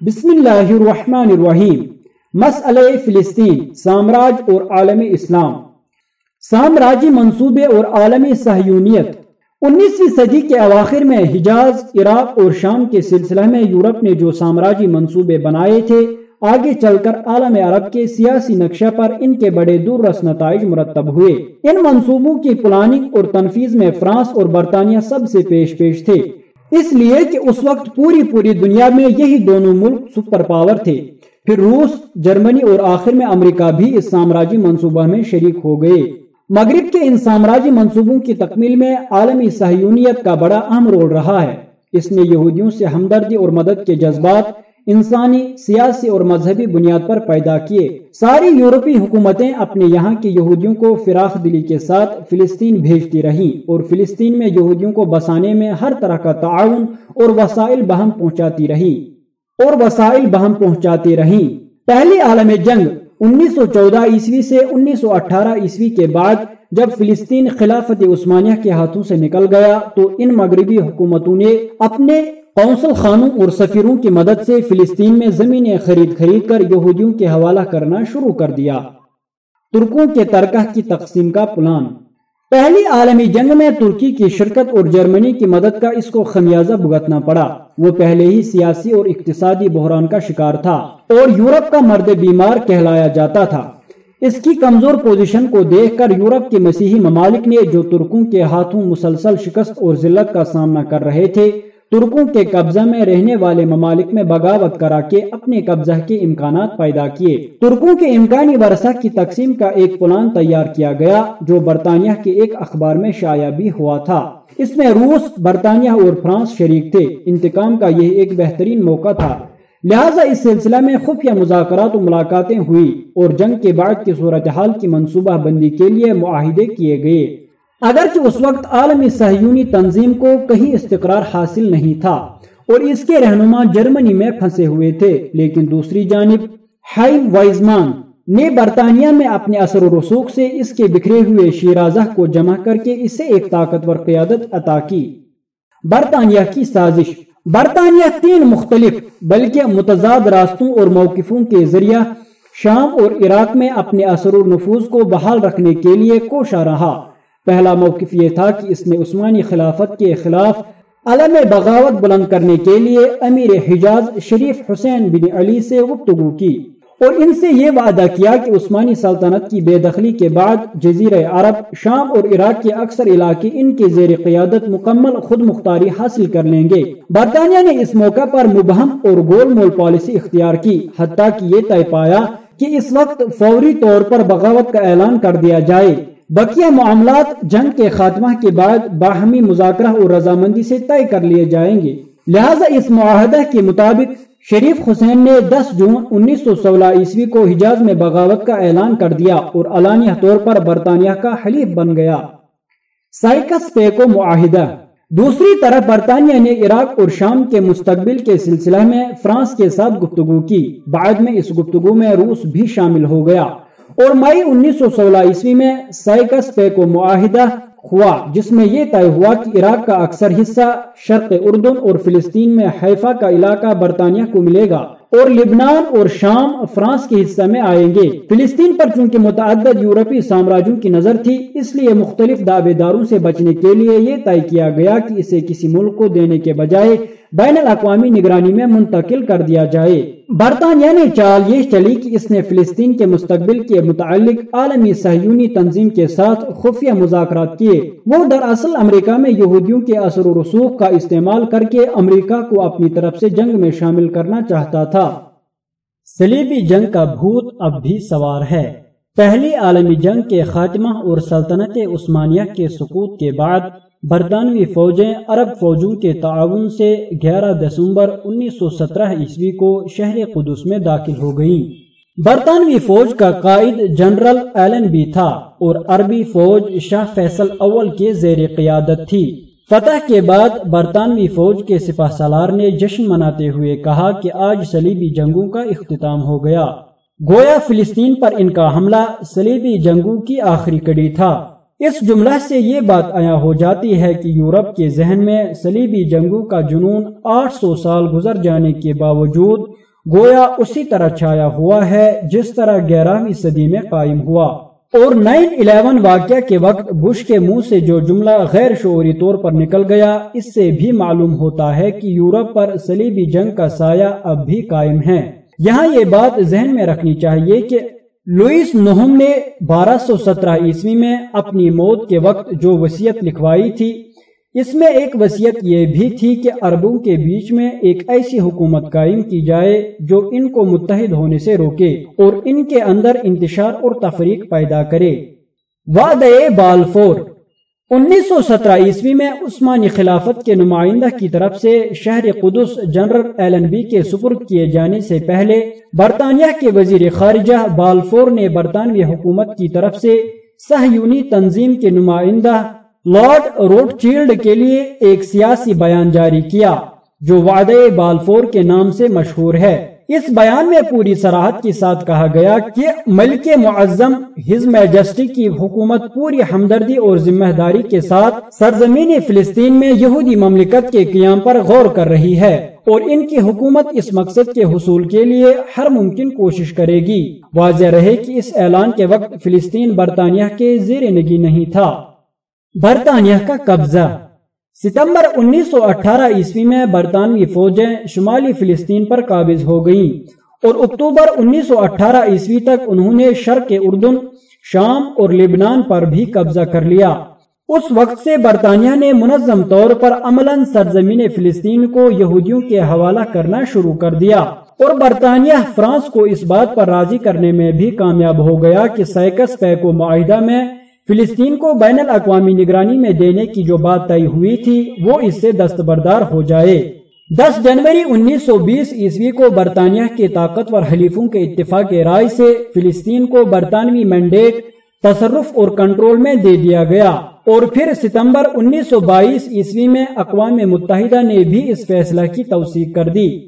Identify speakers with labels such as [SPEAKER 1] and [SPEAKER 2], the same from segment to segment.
[SPEAKER 1] بسم اللہ الرحمن الرحیم مسئلہ فلسطین سامراج اور عالم اسلام سامراجی منصوبے اور عالمی سہیونیت انیسویں صدی کے اواخر میں حجاز عراق اور شام کے سلسلہ میں یورپ نے جو سامراجی منصوبے بنائے تھے آگے چل کر عالم عرب کے سیاسی نقشہ پر ان کے بڑے دور رس نتائج مرتب ہوئے ان منصوبوں کی پلاننگ اور تنفیذ میں فرانس اور برطانیہ سب سے پیش پیش تھے اس لیے کہ اس وقت پوری پوری دنیا میں یہی دونوں ملک سپر پاور تھے۔ پھر روس، جرمنی اور آخر میں امریکہ بھی اس سامراجی منصوبہ میں شریک ہو گئے۔ مغرب کے ان سامراجی منصوبوں کی تکمیل میں عالمی سہیونیت کا بڑا اہم رول رہا ہے۔ اس نے یہودیوں سے ہمدردی اور مدد کے جذبات انسانی، سیاسی اور مذہبی بنیاد پر پیدا کیے۔ ساری یورپی حکومتیں اپنے یہاں کی یہودیوں کو فراخ دلی کے ساتھ فلسطین بھیجتی رہیں اور فلسطین میں یہودیوں کو بسانے میں ہر طرح کا تعاون اور وسائل بہم پہنچاتی رہی اور وسائل بہم پہنچاتی رہیں۔ پہلی عالم جنگ انیس سو چودہ عیسوی سے انیس سو اٹھارہ عیسوی کے بعد جب فلسطین خلافت عثمانیہ کے ہاتھوں سے نکل گیا تو ان مغربی حکومتوں نے اپنے قونصل خانوں اور سفیروں کی مدد سے فلسطین میں زمینیں خرید خرید کر یہودیوں کے حوالہ کرنا شروع کر دیا۔ ترکوں کے ترکہ کی تقسیم کا پلان۔ پہلی عالمی جنگ میں ترکی کی شرکت اور جرمنی کی مدد کا اس کو خمیازہ بھگتنا پڑا۔ وہ پہلے ہی سیاسی اور اقتصادی بحران کا شکار تھا اور یورپ کا مرد بیمار کہلایا جاتا تھا۔ اس کی کمزور پوزیشن کو دیکھ کر یورپ کے مسیحی ممالک نے جو ترکوں کے ہاتھوں مسلسل شکست اور ذلت کا سامنا کر رہے تھے ترکوں کے قبضہ میں رہنے والے ممالک میں بغاوت کرا کے اپنے قبضہ کے امکانات پیدا کیے۔ ترکوں کے امکانی ورثہ کی تقسیم کا ایک پلان تیار کیا گیا، جو برطانیہ کے ایک اخبار میں شائع بھی ہوا تھا۔ اس میں روس، برطانیہ اور فرانس شریک تھے۔ انتقام کا یہ ایک بہترین موقع تھا۔ لہٰذا اس سلسلہ میں خفیہ مذاکرات و ملاقاتیں ہوئی اور جنگ کے بعد کی صورتحال کی منصوبہ بندی کے لیے معاہدے کیے گئے۔ اگرچہ اس وقت عالمی سہیونی تنظیم کو کہیں استقرار حاصل نہیں تھا اور اس کے رہنما جرمنی میں پھنسے ہوئے تھے، لیکن دوسری جانب، ہائی وائزمان نے برطانیہ میں اپنے اثر و رسوخ سے اس کے بکھرے ہوئے شیرازہ کو جمع کر کے اسے ایک طاقتور قیادت عطا کی۔ برطانیہ کی سازش۔ برطانیہ تین مختلف بلکہ متضاد راستوں اور موقفوں کے ذریعہ شام اور عراق میں اپنے اثر و نفوذ کو بحال رکھنے کے لیے کوشاں رہا۔ پہلا موقف یہ تھا کہ اس نے عثمانی خلافت کے خلاف علم بغاوت بلند کرنے کے لیے امیر حجاز شریف حسین بن علی سے گفتگو کی اور ان سے یہ وعدہ کیا کہ عثمانی سلطنت کی بے دخلی کے بعد جزیر عرب شام اور عراق کے اکثر علاقے ان کے زیر قیادت مکمل خود مختاری حاصل کر لیں گے۔ برطانیہ نے اس موقع پر مبہم اور گول مول پالیسی اختیار کی، حتیٰ کہ یہ طے پایا کہ اس وقت فوری طور پر بغاوت کا اعلان کر دیا جائے۔ بقیہ معاملات جنگ کے خاتمہ کے بعد باہمی مذاکرہ اور رضامندی سے طے کر لیے جائیں گے۔ لہٰذا اس معاہدہ کے مطابق شریف حسین نے دس جون انیس سو سولہ عیسوی کو حجاز میں بغاوت کا اعلان کر دیا اور علانیہ طور پر برطانیہ کا حلیف بن گیا۔ سائکس پیکو معاہدہ۔ دوسری طرف برطانیہ نے عراق اور شام کے مستقبل کے سلسلہ میں فرانس کے ساتھ گفتگو کی۔ بعد میں اس گفتگو میں روس بھی شامل ہو گیا۔ اور مئی انیس سو سولہ عیسوی میں سائکس پیکو معاہدہ ہوا، جس میں یہ طے ہوا کہ عراق کا اکثر حصہ شرق اردن اور فلسطین میں حیفہ کا علاقہ برطانیہ کو ملے گا اور لبنان اور شام فرانس کے حصہ میں آئیں گے۔ فلسطین پر چونکہ متعدد یورپی سامراجوں کی نظر تھی، اس لیے مختلف دعوے داروں سے بچنے کے لیے یہ طے کیا گیا کہ اسے کسی ملک کو دینے کے بجائے بین الاقوامی نگرانی میں منتقل کر دیا جائے۔ برطانیہ نے چال یہ چلی کہ اس نے فلسطین کے مستقبل کے متعلق عالمی سہیونی تنظیم کے ساتھ خفیہ مذاکرات کیے۔ وہ دراصل امریکہ میں یہودیوں کے اثر و رسوخ کا استعمال کر کے امریکہ کو اپنی طرف سے جنگ میں شامل کرنا چاہتا تھا۔ سلیبی جنگ کا بھوت اب بھی سوار ہے۔ پہلی عالمی جنگ کے خاتمہ اور سلطنت عثمانیہ کے سقوط کے بعد برطانوی فوجیں عرب فوجوں کے تعاون سے گیارہ دسمبر انیس سو سترہ عیسوی کو شہر قدس میں داخل ہو گئیں۔ برطانوی فوج کا قائد جنرل ایلن بی تھا اور عربی فوج شاہ فیصل اول کے زیر قیادت تھی۔ فتح کے بعد برطانوی فوج کے سپاہ سالار نے جشن مناتے ہوئے کہا کہ آج سلیبی جنگوں کا اختتام ہو گیا۔ گویا فلسطین پر ان کا حملہ سلیبی جنگوں کی آخری کڑی تھا۔ اس جملہ سے یہ بات آیا ہو جاتی ہے کہ یورپ کے ذہن میں سلیبی جنگوں کا جنون آٹھ سو سال گزر جانے کے باوجود گویا اسی طرح چھایا ہوا ہے جس طرح گیارہویں صدی میں قائم ہوا۔ اور نائن الیون واقعہ کے وقت بش کے منہ سے جو جملہ غیر شعوری طور پر نکل گیا، اس سے بھی معلوم ہوتا ہے کہ یورپ پر صلیبی جنگ کا سایہ اب بھی قائم ہے۔ یہاں یہ بات ذہن میں رکھنی چاہیے کہ لوئس نہم نے بارہ سو سترہ عیسوی میں اپنی موت کے وقت جو وسیعت لکھوائی تھی، اس میں ایک وصیت یہ بھی تھی کہ عربوں کے بیچ میں ایک ایسی حکومت قائم کی جائے جو ان کو متحد ہونے سے روکے اور ان کے اندر انتشار اور تفریق پیدا کرے۔ وعدہ بالفور انیس سو سترہ عیسوی میں عثمانی خلافت کے نمائندہ کی طرف سے شہر قدس جنرل ایلن بی کے سپرد کیے جانے سے پہلے برطانیہ کے وزیر خارجہ بالفور نے برطانوی حکومت کی طرف سے سہیونی تنظیم کے نمائندہ لارڈ روڈ چیلڈ کے لیے ایک سیاسی بیان جاری کیا، جو وعدہ بالفور کے نام سے مشہور ہے۔ اس بیان میں پوری سراحت کے ساتھ کہا گیا کہ ملک معظم ہز میجسٹی کی حکومت پوری ہمدردی اور ذمہ داری کے ساتھ سرزمین فلسطین میں یہودی مملکت کے قیام پر غور کر رہی ہے اور ان کی حکومت اس مقصد کے حصول کے لیے ہر ممکن کوشش کرے گی۔ واضح رہے کہ اس اعلان کے وقت فلسطین برطانیہ کے زیر نگی نہیں تھا۔ برطانیہ کا قبضہ ستمبر انیس سو اٹھارہ عیسوی میں برطانوی فوجیں شمالی فلسطین پر قابض ہو گئیں اور اکتوبر انیس سو اٹھارہ عیسوی تک انہوں نے شرق اردن، شام اور لبنان پر بھی قبضہ کر لیا۔ اس وقت سے برطانیہ نے منظم طور پر عملاً سرزمین فلسطین کو یہودیوں کے حوالہ کرنا شروع کر دیا اور برطانیہ فرانس کو اس بات پر راضی کرنے میں بھی کامیاب ہو گیا کہ سائکس پیکو معاہدہ میں فلسطین کو بین الاقوامی نگرانی میں دینے کی جو بات طے ہوئی تھی، وہ اس سے دستبردار ہو جائے۔ دس جنوری انیس سو بیس عیسوی کو برطانیہ کے طاقتور حلیفوں کے اتفاق رائے سے فلسطین کو برطانوی مینڈیٹ تصرف اور کنٹرول میں دے دیا گیا۔ اور پھر ستمبر انیس سو بائیس عیسوی میں اقوام متحدہ نے بھی اس فیصلہ کی توثیق کر دی۔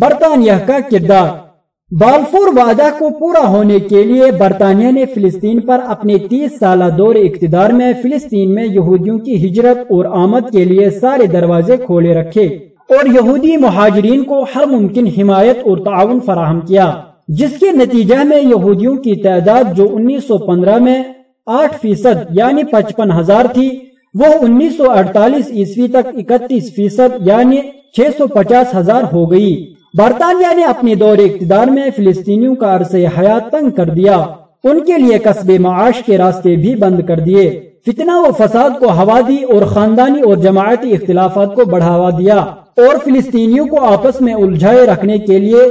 [SPEAKER 1] برطانیہ کا کردار بالفور وعدہ کو پورا ہونے کے لیے برطانیہ نے فلسطین پر اپنے تیس سالہ دور اقتدار میں فلسطین میں یہودیوں کی ہجرت اور آمد کے لیے سارے دروازے کھولے رکھے اور یہودی مہاجرین کو ہر ممکن حمایت اور تعاون فراہم کیا، جس کے نتیجہ میں یہودیوں کی تعداد جو انیس سو پندرہ میں آٹھ فیصد یعنی پچپن ہزار تھی، وہ انیس سو اڑتالیس عیسوی تک اکتیس فیصد یعنی چھ سو پچاس ہزار ہو گئی۔ برطانیہ نے اپنے دور اقتدار میں فلسطینیوں کا عرصہ حیات تنگ کر دیا۔ ان کے لیے قصبے معاش کے راستے بھی بند کر دیے۔ فتنہ و فساد کو ہوا دی اور خاندانی اور جماعتی اختلافات کو بڑھاوا دیا اور فلسطینیوں کو آپس میں الجھائے رکھنے کے لیے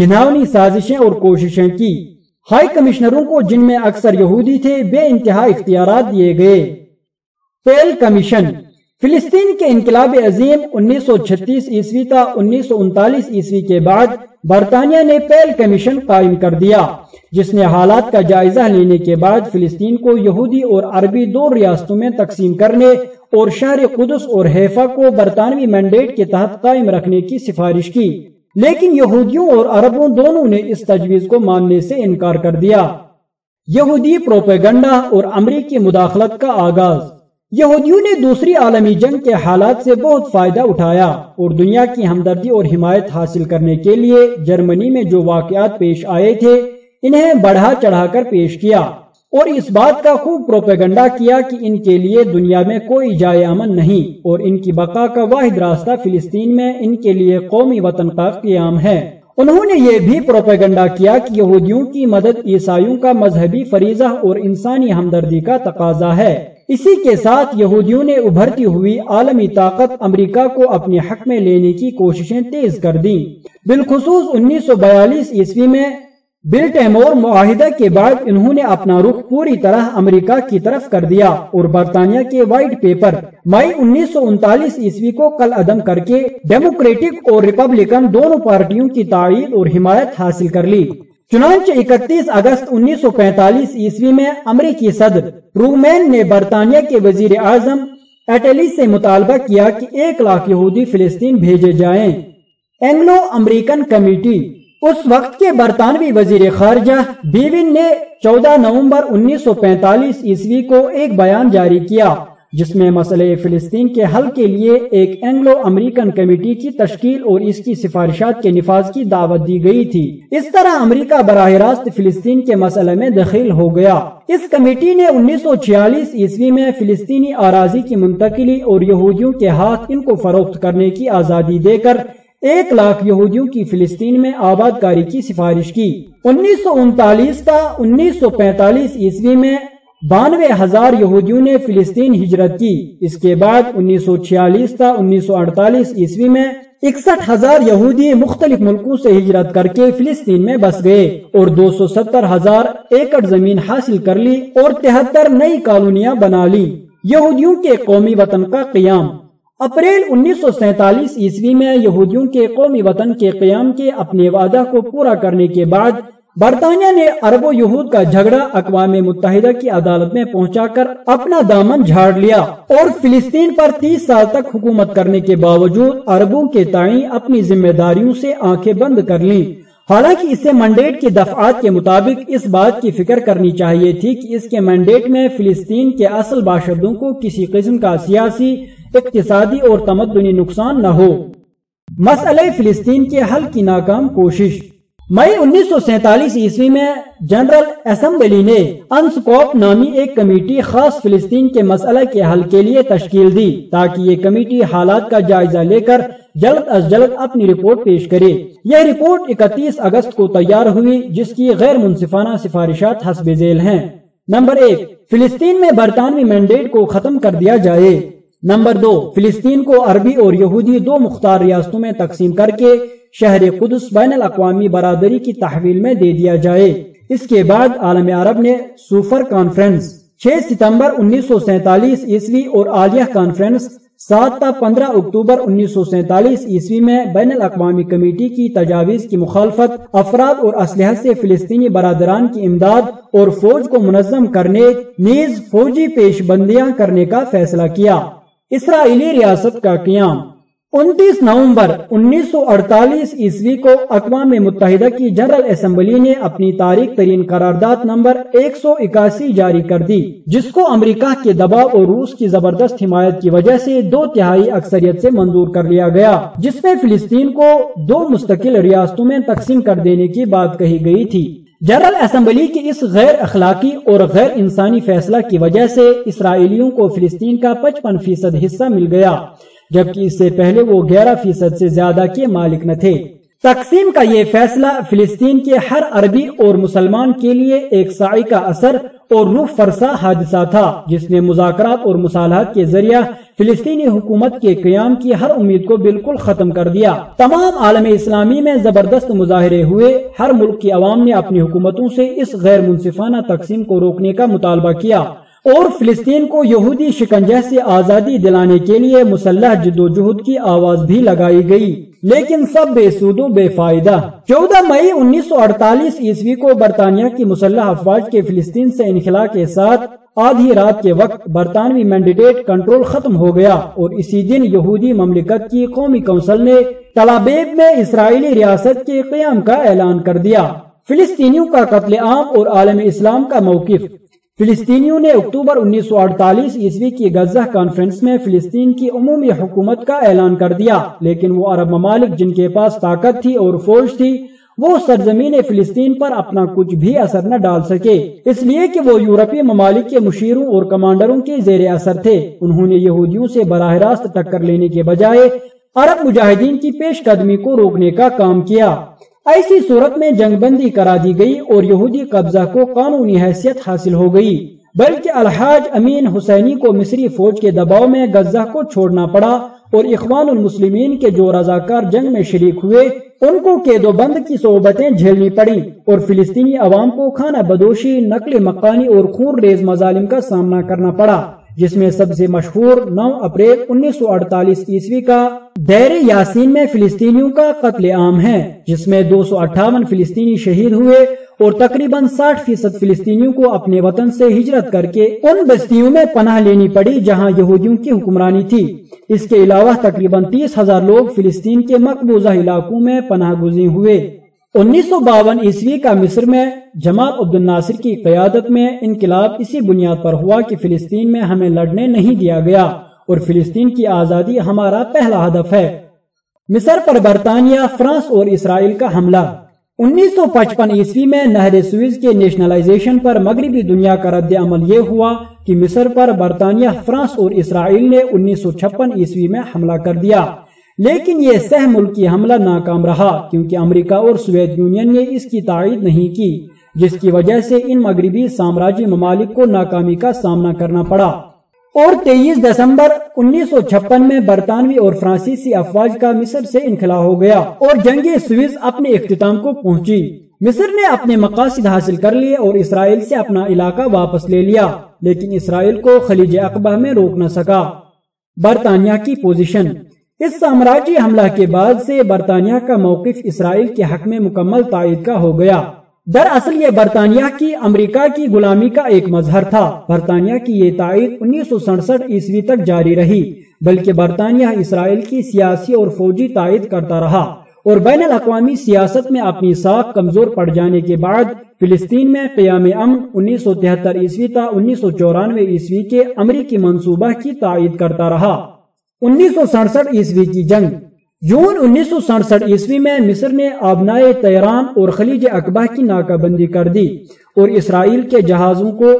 [SPEAKER 1] گناونی سازشیں اور کوششیں کی۔ ہائی کمشنروں کو جن میں اکثر یہودی تھے، بے انتہا اختیارات دیے گئے۔ پیل کمیشن فلسطین کے انقلاب عظیم انیس سو چھتیس عیسوی تا انیس سو انتالیس عیسوی کے بعد برطانیہ نے پیل کمیشن قائم کر دیا، جس نے حالات کا جائزہ لینے کے بعد فلسطین کو یہودی اور عربی دو ریاستوں میں تقسیم کرنے اور شہر قدس اور حیفا کو برطانوی مینڈیٹ کے تحت قائم رکھنے کی سفارش کی۔ لیکن یہودیوں اور عربوں دونوں نے اس تجویز کو ماننے سے انکار کر دیا۔ یہودی پروپیگنڈا اور امریکی مداخلت کا آغاز۔ یہودیوں نے دوسری عالمی جنگ کے حالات سے بہت فائدہ اٹھایا اور دنیا کی ہمدردی اور حمایت حاصل کرنے کے لیے جرمنی میں جو واقعات پیش آئے تھے، انہیں بڑھا چڑھا کر پیش کیا اور اس بات کا خوب پروپیگنڈا کیا کہ ان کے لیے دنیا میں کوئی جائے امن نہیں اور ان کی بقا کا واحد راستہ فلسطین میں ان کے لیے قومی وطن کا قیام ہے۔ انہوں نے یہ بھی پروپیگنڈا کیا کہ یہودیوں کی مدد عیسائیوں کا مذہبی فریضہ اور انسانی ہمدردی کا تقاضا ہے۔ اسی کے ساتھ یہودیوں نے ابھرتی ہوئی عالمی طاقت امریکہ کو اپنے حق میں لینے کی کوششیں تیز کر دیں۔ بالخصوص انیس سو بیالیس عیسوی میں بل ٹیمور معاہدہ کے بعد انہوں نے اپنا رخ پوری طرح امریکہ کی طرف کر دیا اور برطانیہ کے وائٹ پیپر مئی انیس سو انتالیس عیسوی کو کل عدم کر کے ڈیموکریٹک اور ریپبلکن دونوں پارٹیوں کی تائید اور حمایت حاصل کر لی۔ چنانچہ اکتیس اگست انیس سو پینتالیس عیسوی میں امریکی صدر رومین نے برطانیہ کے وزیر اعظم ایٹلی سے مطالبہ کیا کہ ایک لاکھ یہودی فلسطین بھیجے جائیں۔ اینگلو امریکن کمیٹی اس وقت کے برطانوی وزیر خارجہ بیون نے چودہ نومبر انیس سو پینتالیس عیسوی کو ایک بیان جاری کیا۔ جس میں مسئلہ فلسطین کے حل کے لیے ایک اینگلو امریکن کمیٹی کی تشکیل اور اس کی سفارشات کے نفاذ کی دعوت دی گئی تھی۔ اس طرح امریکہ براہ راست فلسطین کے مسئلے میں دخیل ہو گیا۔ اس کمیٹی نے انیس سو چھیالیس عیسوی میں فلسطینی آراضی کی منتقلی اور یہودیوں کے ہاتھ ان کو فروخت کرنے کی آزادی دے کر ایک لاکھ یہودیوں کی فلسطین میں آباد کاری کی سفارش کی۔ انیس سو انتالیس تا انیس سو پینتالیس عیسوی میں بانوے ہزار یہودیوں نے فلسطین ہجرت کی۔ اس کے بعد انیس سو چھیالیس تا انیس سو اڑتالیس عیسوی میں اکسٹھ ہزار یہودی مختلف ملکوں سے ہجرت کر کے فلسطین میں بس گئے اور دو سو ستر ہزار ایکڑ زمین حاصل کر لی اور تہتر نئی کالونیاں بنا لی۔ یہودیوں کے قومی وطن کا قیام۔ اپریل انیس سو سینتالیس عیسوی میں یہودیوں کے قومی وطن کے قیام کے اپنے وعدہ کو پورا کرنے کے بعد برطانیہ نے عرب و یہود کا جھگڑا اقوام متحدہ کی عدالت میں پہنچا کر اپنا دامن جھاڑ لیا اور فلسطین پر تیس سال تک حکومت کرنے کے باوجود عربوں کے تائیں اپنی ذمہ داریوں سے آنکھیں بند کر لی حالانکہ اسے منڈیٹ کے دفعات کے مطابق اس بات کی فکر کرنی چاہیے تھی کہ اس کے منڈیٹ میں فلسطین کے اصل باشندوں کو کسی قسم کا سیاسی، اقتصادی اور تمدنی نقصان نہ ہو۔ مسئلہ فلسطین کے حل کی ناکام کوشش۔ مئی انیس سو سینتالیس عیسوی میں جنرل اسمبلی نے انسکوپ نامی ایک کمیٹی خاص فلسطین کے مسئلہ کے حل کے لیے تشکیل دی تاکہ یہ کمیٹی حالات کا جائزہ لے کر جلد از جلد اپنی رپورٹ پیش کرے۔ یہ رپورٹ اکتیس اگست کو تیار ہوئی، جس کی غیر منصفانہ سفارشات حسب ذیل ہیں۔ نمبر ایک، فلسطین میں برطانوی مینڈیٹ کو ختم کر دیا جائے۔ نمبر دو، فلسطین کو عربی اور یہودی دو مختار ریاستوں میں تقسیم کر کے شہر قدس بین الاقوامی برادری کی تحویل میں دے دیا جائے۔ اس کے بعد عالم عرب نے سوفر کانفرنس، چھ ستمبر انیس سو سینتالیس عیسوی اور عالیہ کانفرنس، سات تا پندرہ اکتوبر انیس سو سینتالیس عیسوی میں بین الاقوامی کمیٹی کی تجاویز کی مخالفت، افراد اور اسلحہ سے فلسطینی برادران کی امداد اور فوج کو منظم کرنے، نیز فوجی پیش بندیاں کرنے کا فیصلہ کیا۔ اسرائیلی ریاست کا قیام۔ انتیس نومبر انیس سو اڑتالیس عیسوی کو اقوام متحدہ کی جنرل اسمبلی نے اپنی تاریخ ترین قرارداد نمبر ایک سو اکاسی جاری کر دی، جس کو امریکہ کے دباؤ اور روس کی زبردست حمایت کی وجہ سے دو تہائی اکثریت سے منظور کر لیا گیا، جس میں فلسطین کو دو مستقل ریاستوں میں تقسیم کر دینے کی بات کہی گئی تھی۔ جنرل اسمبلی کی اس غیر اخلاقی اور غیر انسانی فیصلہ کی وجہ سے اسرائیلیوں کو فلسطین کا پچپن فیصد حصہ مل گیا۔ جبکہ اس سے پہلے وہ گیارہ فیصد سے زیادہ کے مالک نہ تھے۔ تقسیم کا یہ فیصلہ فلسطین کے ہر عربی اور مسلمان کے لیے ایک سائی کا اثر اور روح فرسا حادثہ تھا، جس نے مذاکرات اور مصالحات کے ذریعہ فلسطینی حکومت کے قیام کی ہر امید کو بالکل ختم کر دیا۔ تمام عالم اسلامی میں زبردست مظاہرے ہوئے۔ ہر ملک کی عوام نے اپنی حکومتوں سے اس غیر منصفانہ تقسیم کو روکنے کا مطالبہ کیا۔ اور فلسطین کو یہودی شکنجہ سے آزادی دلانے کے لیے مسلح جد و جہد کی آواز بھی لگائی گئی، لیکن سب بے سود بے فائدہ۔ چودہ مئی انیس سو اڑتالیس عیسوی کو برطانیہ کی مسلح افواج کے فلسطین سے انخلا کے ساتھ آدھی رات کے وقت برطانوی مینڈیٹ کنٹرول ختم ہو گیا اور اسی دن یہودی مملکت کی قومی کونسل نے تلابیب میں اسرائیلی ریاست کے قیام کا اعلان کر دیا۔ فلسطینیوں کا قتل عام اور عالم اسلام کا موقف۔ فلسطینیوں نے اکتوبر انیس سو اڑتالیس عیسوی کی غزہ کانفرنس میں فلسطین کی عمومی حکومت کا اعلان کر دیا، لیکن وہ عرب ممالک جن کے پاس طاقت تھی اور فوج تھی، وہ سرزمین فلسطین پر اپنا کچھ بھی اثر نہ ڈال سکے۔ اس لیے کہ وہ یورپی ممالک کے مشیروں اور کمانڈروں کے زیر اثر تھے۔ انہوں نے یہودیوں سے براہ راست ٹکر لینے کے بجائے عرب مجاہدین کی پیش قدمی کو روکنے کا کام کیا۔ ایسی صورت میں جنگ بندی کرا دی گئی اور یہودی قبضہ کو قانونی حیثیت حاصل ہو گئی، بلکہ الحاج امین حسینی کو مصری فوج کے دباؤ میں غزہ کو چھوڑنا پڑا اور اخوان المسلمین کے جو رضاکار جنگ میں شریک ہوئے، ان کو قید و بند کی صحبتیں جھیلنی پڑی اور فلسطینی عوام کو کھانا بدوشی، نقل مکانی اور خون ریز مظالم کا سامنا کرنا پڑا۔ جس میں سب سے مشہور نو اپریل انیس سو اڑتالیس عیسوی کا دیر یاسین میں فلسطینیوں کا قتل عام ہے، جس میں دو سو اٹھاون فلسطینی شہید ہوئے اور تقریباً ساٹھ فیصد فلسطینیوں کو اپنے وطن سے ہجرت کر کے ان بستیوں میں پناہ لینی پڑی جہاں یہودیوں کی حکمرانی تھی۔ اس کے علاوہ تقریباً تیس ہزار لوگ فلسطین کے مقبوضہ علاقوں میں پناہ گزین ہوئے۔ انیس سو باون عیسوی کا مصر میں جماعت عبد الناصر کی قیادت میں انقلاب اسی بنیاد پر ہوا کہ فلسطین میں ہمیں لڑنے نہیں دیا گیا اور فلسطین کی آزادی ہمارا پہلا ہدف ہے۔ مصر پر برطانیہ، فرانس اور اسرائیل کا حملہ۔ انیس سو پچپن عیسوی میں نہر سویز کے نیشنلائزیشن پر مغربی دنیا کا رد عمل یہ ہوا کہ مصر پر برطانیہ، فرانس اور اسرائیل نے انیس سو چھپن عیسوی میں حملہ کر دیا۔ لیکن یہ سہ ملکی حملہ ناکام رہا کیونکہ امریکہ اور سویت یونین نے اس کی تائید نہیں کی، جس کی وجہ سے ان مغربی سامراجی ممالک کو ناکامی کا سامنا کرنا پڑا۔ اور تیئیس دسمبر انیس سو چھپن میں برطانوی اور فرانسیسی افواج کا مصر سے انخلا ہو گیا اور جنگ سویز اپنے اختتام کو پہنچی۔ مصر نے اپنے مقاصد حاصل کر لیے اور اسرائیل سے اپنا علاقہ واپس لے لیا، لیکن اسرائیل کو خلیج اقبہ میں روک نہ سکا۔ برطانیہ کی پوزیشن اس سامراجی حملہ کے بعد سے برطانیہ کا موقف اسرائیل کے حق میں مکمل تائید کا ہو گیا۔ دراصل یہ برطانیہ کی امریکہ کی غلامی کا ایک مظہر تھا۔ برطانیہ کی یہ تائید انیس سو سڑسٹھ عیسوی تک جاری رہی، بلکہ برطانیہ اسرائیل کی سیاسی اور فوجی تائید کرتا رہا اور بین الاقوامی سیاست میں اپنی ساکھ کمزور پڑ جانے کے بعد فلسطین میں قیام امن انیس سو تہتر عیسوی تا انیس سو چورانوے عیسوی کے امریکی منصوبہ کی تائید کرتا رہا۔ انیس سو سڑسٹھ عیسوی کی جنگ۔ جون انیس سو سڑسٹھ عیسوی میں مصر نے آبنائے تیران اور خلیج اقبا کی ناکہ بندی کر دی اور اسرائیل کے جہازوں کو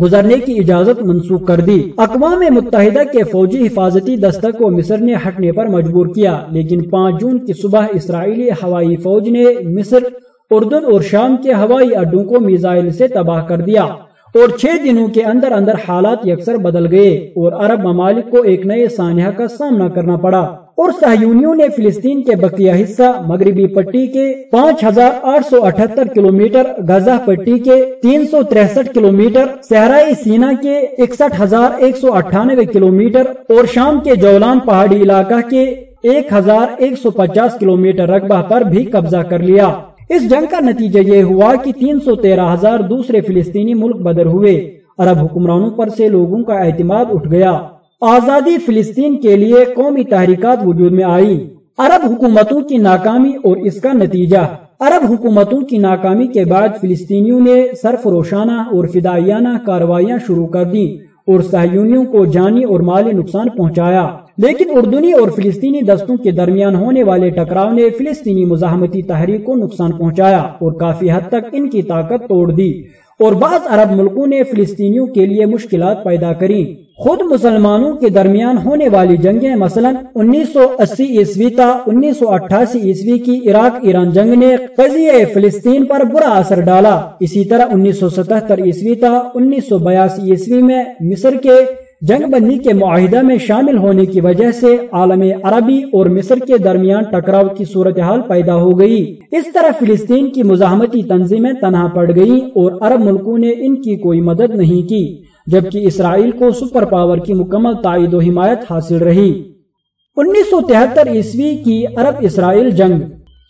[SPEAKER 1] گزرنے کی اجازت منسوخ کر دی۔ اقوام متحدہ کے فوجی حفاظتی دستہ کو مصر نے ہٹنے پر مجبور کیا، لیکن پانچ جون کی صبح اسرائیلی ہوائی فوج نے مصر، اردن اور شام کے ہوائی اڈوں کو میزائل سے تباہ کر دیا۔ اور چھ دنوں کے اندر اندر حالات یکسر بدل گئے اور عرب ممالک کو ایک نئے سانحہ کا سامنا کرنا پڑا اور سہیونیوں نے فلسطین کے بقیہ حصہ مغربی پٹی کے پانچ ہزار آٹھ سو اٹھتر کلو میٹر غزہ پٹی کے تین سو تریسٹھ کلو میٹر صحرائی سینا کے اکسٹھ ہزار ایک سو اٹھانوے کلو میٹر اور شام کے جولان پہاڑی علاقہ کے ایک ہزار ایک سو پچاس کلو میٹر رقبہ پر بھی قبضہ کر لیا۔ اس جنگ کا نتیجہ یہ ہوا کہ تین سو تیرہ ہزار دوسرے فلسطینی ملک بدر ہوئے۔ عرب حکمرانوں پر سے لوگوں کا اعتماد اٹھ گیا۔ آزادی فلسطین کے لیے قومی تحریکات وجود میں آئی عرب حکومتوں کی ناکامی اور اس کا نتیجہ۔ عرب حکومتوں کی ناکامی کے بعد فلسطینیوں نے سرف روشانہ اور فدائیانہ کاروائیاں شروع کر دی اور سہیونیوں کو جانی اور مالی نقصان پہنچایا۔ لیکن اردنی اور فلسطینی دستوں کے درمیان ہونے والے ٹکراؤ نے فلسطینی مزاحمتی تحریک کو نقصان پہنچایا اور کافی حد تک ان کی طاقت توڑ دی اور بعض عرب ملکوں نے فلسطینیوں کے لیے مشکلات پیدا کری۔ خود مسلمانوں کے درمیان ہونے والی جنگیں مثلا انیس سو اسی عیسوی تا انیس سو اٹھاسی عیسوی کی عراق ایران جنگ نے قضیہ فلسطین پر برا اثر ڈالا۔ اسی طرح انیس سو ستہتر عیسوی تا انیس سو بیاسی عیسوی میں مصر کے جنگ بندی کے معاہدہ میں شامل ہونے کی وجہ سے عالم عربی اور مصر کے درمیان ٹکراؤ کی صورتحال پیدا ہو گئی۔ اس طرح فلسطین کی مزاحمتی تنظیمیں تنہا پڑ گئی اور عرب ملکوں نے ان کی کوئی مدد نہیں کی، جبکہ اسرائیل کو سپر پاور کی مکمل تائید و حمایت حاصل رہی۔ انیس سو تہتر عیسوی کی عرب اسرائیل جنگ۔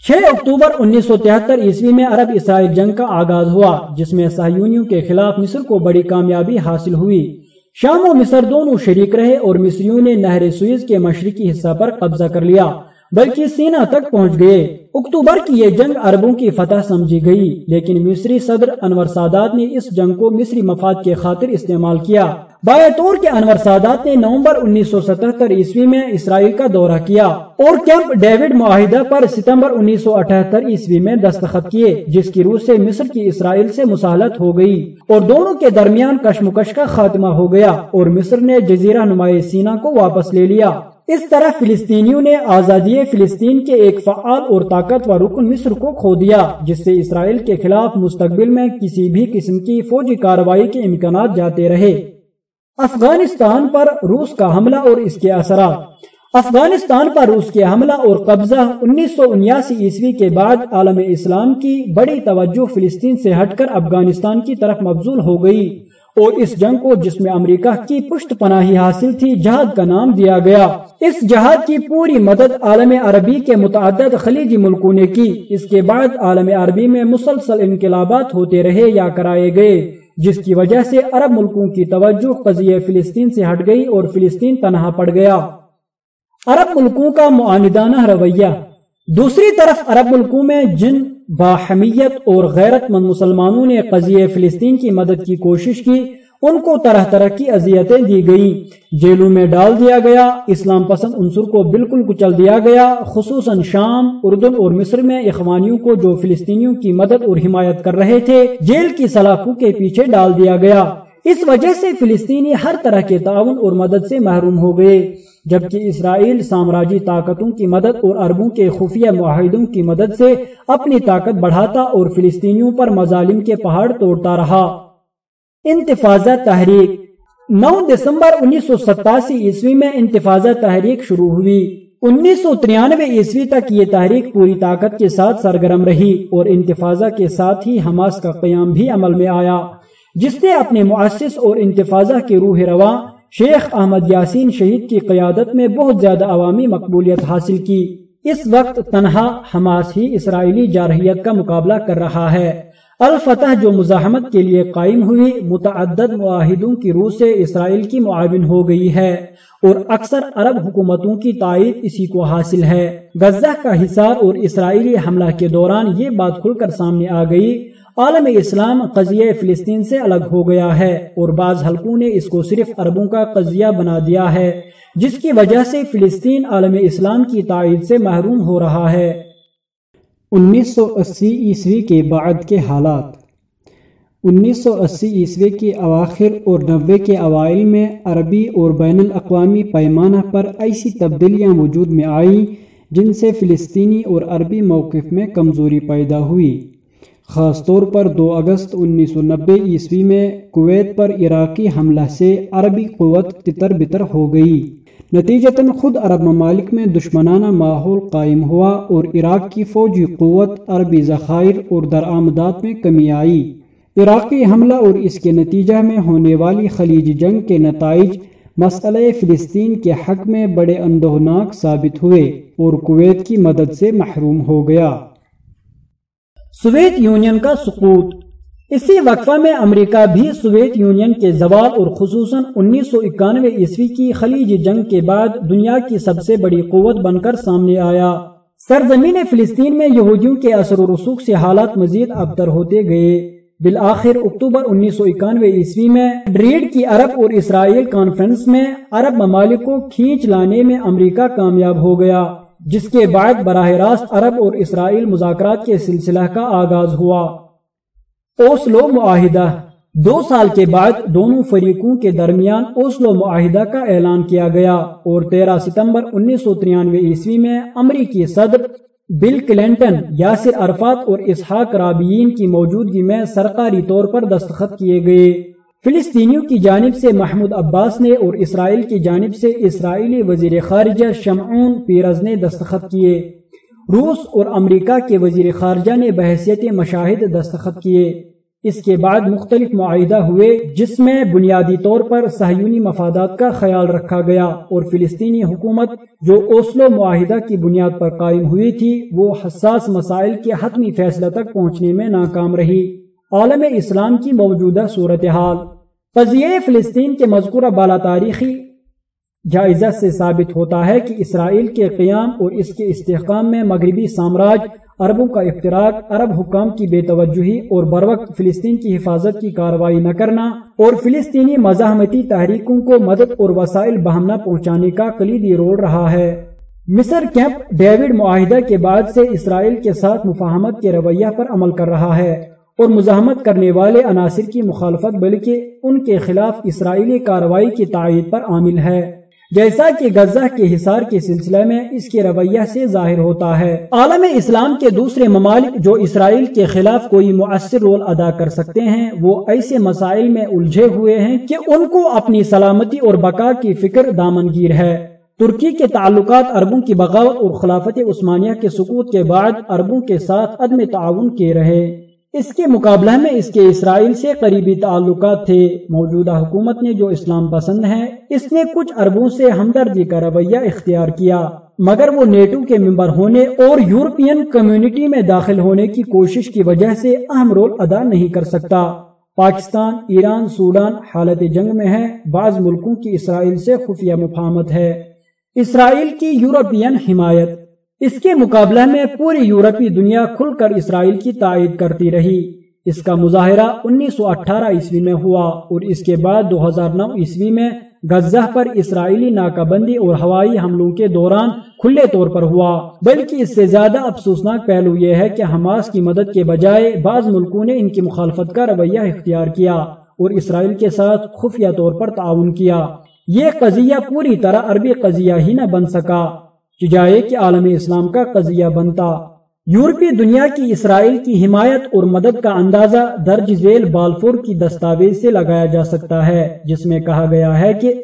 [SPEAKER 1] چھ اکتوبر انیس سو تہتر عیسوی میں عرب اسرائیل جنگ کا آغاز ہوا، جس میں سہیونیوں کے خلاف مصر کو بڑی کامیابی حاصل ہوئی۔ شام و مصر دونوں شریک رہے اور مصریوں نے نہر سوئز کے مشرقی حصہ پر قبضہ کر لیا، بلکہ سینا تک پہنچ گئے۔ اکتوبر کی یہ جنگ عربوں کی فتح سمجھی گئی، لیکن مصری صدر انور سادات نے اس جنگ کو مصری مفاد کے خاطر استعمال کیا۔ طور کے انور سادات نے نومبر انیس سو ستہتر عیسوی میں اسرائیل کا دورہ کیا اور کیمپ ڈیوڈ معاہدہ پر ستمبر انیس سو اٹھہتر عیسوی میں دستخط کیے، جس کی روح سے مصر کی اسرائیل سے مسالت ہو گئی اور دونوں کے درمیان کشمکش کا خاتمہ ہو گیا اور مصر نے جزیرہ نمائے سینا کو واپس لے لیا۔ اس طرح فلسطینیوں نے آزادی فلسطین کے ایک فعال اور طاقتور رکن مصر کو کھو دیا، جس سے اسرائیل کے خلاف مستقبل میں کسی بھی قسم کی فوجی کارروائی کے امکانات جاتے رہے۔ افغانستان پر روس کا حملہ اور اس کے اثرات۔ افغانستان پر روس کے حملہ اور قبضہ انیس سو انیاسی عیسوی کے بعد عالم اسلام کی بڑی توجہ فلسطین سے ہٹ کر افغانستان کی طرف مبزول ہو گئی۔ اور اس جنگ کو جس میں امریکہ کی پشت پناہی حاصل تھی، جہاد کا نام دیا گیا۔ اس جہاد کی پوری مدد عالم عربی کے متعدد خلیجی ملکوں نے کی۔ اس کے بعد عالم عربی میں مسلسل انقلابات ہوتے رہے یا کرائے گئے۔ جس کی وجہ سے عرب ملکوں کی توجہ قضیہ فلسطین سے ہٹ گئی اور فلسطین تنہا پڑ گیا۔ عرب ملکوں کا معاندانہ رویہ۔ دوسری طرف عرب ملکوں میں جن باہمیت اور غیرت مند مسلمانوں نے قضیہ فلسطین کی مدد کی کوشش کی ان کو طرح طرح کی اذیتیں دی گئیں جیلوں میں ڈال دیا گیا، اسلام پسند عنصر کو بالکل کچل دیا گیا۔ خصوصاً شام، اردن اور مصر میں اخوانیوں کو جو فلسطینیوں کی مدد اور حمایت کر رہے تھے، جیل کی سلاخوں کے پیچھے ڈال دیا گیا۔ اس وجہ سے فلسطینی ہر طرح کے تعاون اور مدد سے محروم ہو گئے، جبکہ اسرائیل سامراجی طاقتوں کی مدد اور عربوں کے خفیہ معاہدوں کی مدد سے اپنی طاقت بڑھاتا اور فلسطینیوں پر مظالم کے پہاڑ توڑتا رہا۔ انتفاضہ تحریک، نو دسمبر انیس سو ستاسی عیسوی میں انتفاضہ تحریک شروع ہوئی۔ انیس سو ترانوے عیسوی تک یہ تحریک پوری طاقت کے ساتھ سرگرم رہی اور انتفاضہ کے ساتھ ہی حماس کا قیام بھی عمل میں آیا۔ جس نے اپنے مؤسس اور انتفاضہ کے روح رواں شیخ احمد یاسین شہید کی قیادت میں بہت زیادہ عوامی مقبولیت حاصل کی۔ اس وقت تنہا، حماس ہی اسرائیلی جارحیت کا مقابلہ کر رہا ہے۔ الفتح جو مزاحمت کے لیے قائم ہوئی، متعدد معاہدوں کی روح سے اسرائیل کی معاون ہو گئی ہے اور اکثر عرب حکومتوں کی تائید اسی کو حاصل ہے۔ غزہ کا حصار اور اسرائیلی حملہ کے دوران یہ بات کھل کر سامنے آ گئی، عالم اسلام قضیہ فلسطین سے الگ ہو گیا ہے اور بعض حلقوں نے اس کو صرف عربوں کا قضیہ بنا دیا ہے، جس کی وجہ سے فلسطین عالم اسلام کی تائید سے محروم ہو رہا ہے۔ انیس سو اسی عیسوی کے بعد کے حالات۔ انیس سو اسی عیسوی کے اواخر اور نوے کے اوائل میں عربی اور بین الاقوامی پیمانہ پر ایسی تبدیلیاں وجود میں آئیں جن سے فلسطینی اور عربی موقف میں کمزوری پیدا ہوئی۔ خاص طور پر دو اگست انیس سو نبے عیسوی میں کویت پر عراقی حملہ سے عربی قوت تتر بتر ہو گئی۔ نتیجتاً خود عرب ممالک میں دشمنانہ ماحول قائم ہوا اور عراق کی فوجی قوت عربی ذخائر اور درآمدات میں کمی آئی۔ عراقی حملہ اور اس کے نتیجہ میں ہونے والی خلیج جنگ کے نتائج مسئلہ فلسطین کے حق میں بڑے اندوناک ثابت ہوئے اور کویت کی مدد سے محروم ہو گیا۔ سویت یونین کا سقوط اسی وقفہ میں امریکہ بھی سوویت یونین کے زوال اور خصوصاً انیس سو اکانوے عیسوی کی خلیج جنگ کے بعد دنیا کی سب سے بڑی قوت بن کر سامنے آیا۔ سرزمین فلسطین میں یہودیوں کے اثر و رسوخ سے حالات مزید ابتر ہوتے گئے۔ بالآخر اکتوبر انیس سو اکانوے عیسوی میں ڈریڈ کی عرب اور اسرائیل کانفرنس میں عرب ممالک کو کھینچ لانے میں امریکہ کامیاب ہو گیا، جس کے بعد براہ راست عرب اور اسرائیل مذاکرات کے سلسلہ کا آغاز ہوا۔ اوسلو معاہدہ۔ دو سال کے بعد دونوں فریقوں کے درمیان اوسلو معاہدہ کا اعلان کیا گیا اور تیرہ ستمبر انیس سو ترانوے عیسوی میں امریکی صدر بل کلنٹن، یاسر عرفات اور اسحاق رابعین کی موجودگی میں سرکاری طور پر دستخط کیے گئے۔ فلسطینیوں کی جانب سے محمود عباس نے اور اسرائیل کی جانب سے اسرائیلی وزیر خارجہ شمعون پیرز نے دستخط کیے۔ روس اور امریکہ کے وزیر خارجہ نے بحثیت مشاہد دستخط کیے۔ اس کے بعد مختلف معاہدہ ہوئے، جس میں بنیادی طور پر سہیونی مفادات کا خیال رکھا گیا اور فلسطینی حکومت جو اوسلو معاہدہ کی بنیاد پر قائم ہوئی تھی، وہ حساس مسائل کے حتمی فیصلہ تک پہنچنے میں ناکام رہی۔ عالم اسلام کی موجودہ صورتحال۔ قضیہ فلسطین کے مذکورہ بالا تاریخی جائزہ سے ثابت ہوتا ہے کہ اسرائیل کے قیام اور اس کے استحکام میں مغربی سامراج عربوں کا افتراق، عرب حکام کی بے توجہی اور بروقت فلسطین کی حفاظت کی کارروائی نہ کرنا اور فلسطینی مزاحمتی تحریکوں کو مدد اور وسائل بہمنا پہنچانے کا کلیدی رول رہا ہے۔ مصر کیمپ ڈیوڈ معاہدہ کے بعد سے اسرائیل کے ساتھ مفاہمت کے رویہ پر عمل کر رہا ہے اور مزاحمت کرنے والے عناصر کی مخالفت بلکہ ان کے خلاف اسرائیلی کارروائی کی تائید پر عامل ہے۔ جیسا کہ غزہ کے حصار کے سلسلے میں اس کے رویہ سے ظاہر ہوتا ہے۔ عالم اسلام کے دوسرے ممالک جو اسرائیل کے خلاف کوئی مؤثر رول ادا کر سکتے ہیں، وہ ایسے مسائل میں الجھے ہوئے ہیں کہ ان کو اپنی سلامتی اور بقا کی فکر دامنگیر ہے۔ ترکی کے تعلقات عربوں کی بغاوت اور خلافت عثمانیہ کے سکوت کے بعد عربوں کے ساتھ عدم تعاون کے رہے۔ اس کے مقابلہ میں اس کے اسرائیل سے قریبی تعلقات تھے۔ موجودہ حکومت نے جو اسلام پسند ہے، اس نے کچھ عربوں سے ہمدردی کا رویہ اختیار کیا۔ مگر وہ نیٹو کے ممبر ہونے اور یورپین کمیونٹی میں داخل ہونے کی کوشش کی وجہ سے اہم رول ادا نہیں کر سکتا۔ پاکستان، ایران، سوڈان حالت جنگ میں ہے بعض ملکوں کی اسرائیل سے خفیہ مفاہمت ہے۔ اسرائیل کی یورپین حمایت اس کے مقابلہ میں پوری یورپی دنیا کھل کر اسرائیل کی تائید کرتی رہی۔ اس کا مظاہرہ انیس سو اٹھارہ عیسوی میں ہوا اور اس کے بعد دو ہزار نو عیسوی میں غزہ پر اسرائیلی ناکہ بندی اور ہوائی حملوں کے دوران کھلے طور پر ہوا۔ بلکہ اس سے زیادہ افسوسناک پہلو یہ ہے کہ حماس کی مدد کے بجائے بعض ملکوں نے ان کی مخالفت کا رویہ اختیار کیا اور اسرائیل کے ساتھ خفیہ طور پر تعاون کیا۔ یہ قضیہ پوری طرح عربی قضیہ ہی نہ بن سکا۔ چجائے کہ عالم اسلام کا قضیہ بنتا۔ یورپی دنیا کی اسرائیل کی حمایت اور مدد کا اندازہ درج ذیل بالفور کی دستاویز سے لگایا جا سکتا ہے، جس میں کہا گیا ہے کہ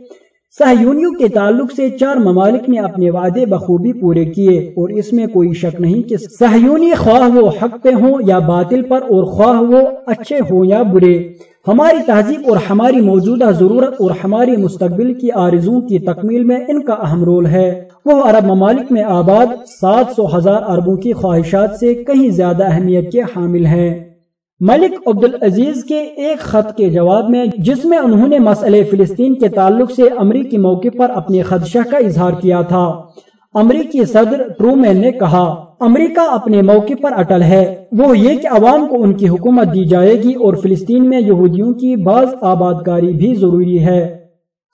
[SPEAKER 1] سہیونیوں کے تعلق سے چار ممالک نے اپنے وعدے بخوبی پورے کیے اور اس میں کوئی شک نہیں کہ سہیونی خواہ وہ حق پہ ہوں یا باطل پر اور خواہ وہ اچھے ہوں یا برے۔ ہماری تہذیب اور ہماری موجودہ ضرورت اور ہماری مستقبل کی آرزوں کی تکمیل میں ان کا اہم رول ہے۔ وہ عرب ممالک میں آباد سات سو ہزار اربوں کی خواہشات سے کہیں زیادہ اہمیت کے حامل ہیں۔ ملک عبدالعزیز کے ایک خط کے جواب میں، جس میں انہوں نے مسئلہ فلسطین کے تعلق سے امریکی موقع پر اپنے خدشہ کا اظہار کیا تھا۔ امریکی صدر ٹرومین نے کہا، امریکہ اپنے موقع پر اٹل ہے۔ وہ یہ کہ عوام کو ان کی حکومت دی جائے گی اور فلسطین میں یہودیوں کی بعض آباد کاری بھی ضروری ہے۔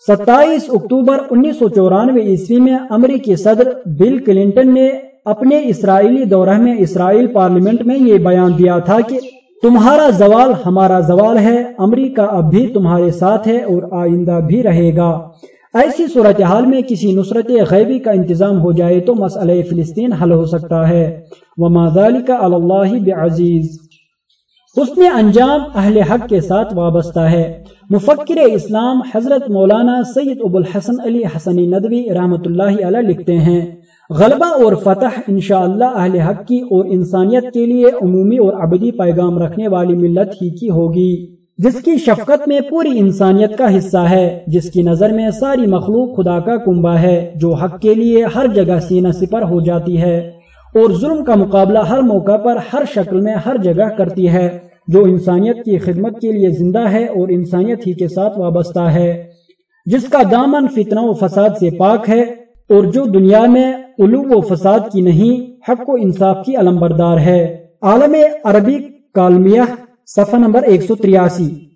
[SPEAKER 1] ستائیس اکتوبر انیس سو چورانوے عیسوی میں امریکی صدر بل کلنٹن نے اپنے اسرائیلی دورہ میں اسرائیل پارلیمنٹ میں یہ بیان دیا تھا کہ تمہارا زوال ہمارا زوال ہے، امریکہ اب بھی تمہارے ساتھ ہے اور آئندہ بھی رہے گا۔ ایسی صورتحال میں کسی نصرت غیبی کا انتظام ہو جائے تو مسئلہ فلسطین حل ہو سکتا ہے۔ وما ذلك علی اللہ بعزیز۔ حسن انجام اہل حق کے ساتھ وابستہ ہے۔ مفکر اسلام حضرت مولانا سید ابو الحسن علی حسنی ندوی رحمت اللہ علیہ لکھتے ہیں، غلبہ اور فتح انشاءاللہ اہل حق کی اور انسانیت کے لیے عمومی اور ابدی پیغام رکھنے والی ملت ہی کی ہوگی۔ جس کی شفقت میں پوری انسانیت کا حصہ ہے، جس کی نظر میں ساری مخلوق خدا کا کنبا ہے، جو حق کے لیے ہر جگہ سینہ سپر ہو جاتی ہے۔ اور ظلم کا مقابلہ ہر موقع پر ہر شکل میں ہر جگہ کرتی ہے، جو انسانیت کی خدمت کے لیے زندہ ہے اور انسانیت ہی کے ساتھ وابستہ ہے۔ جس کا دامن فتنہ و فساد سے پاک ہے اور جو دنیا میں علو و فساد کی نہیں، حق و انصاف کی علم بردار ہے۔ عالم عربی کالمیہ، صفحہ نمبر ایک سو تریاسی۔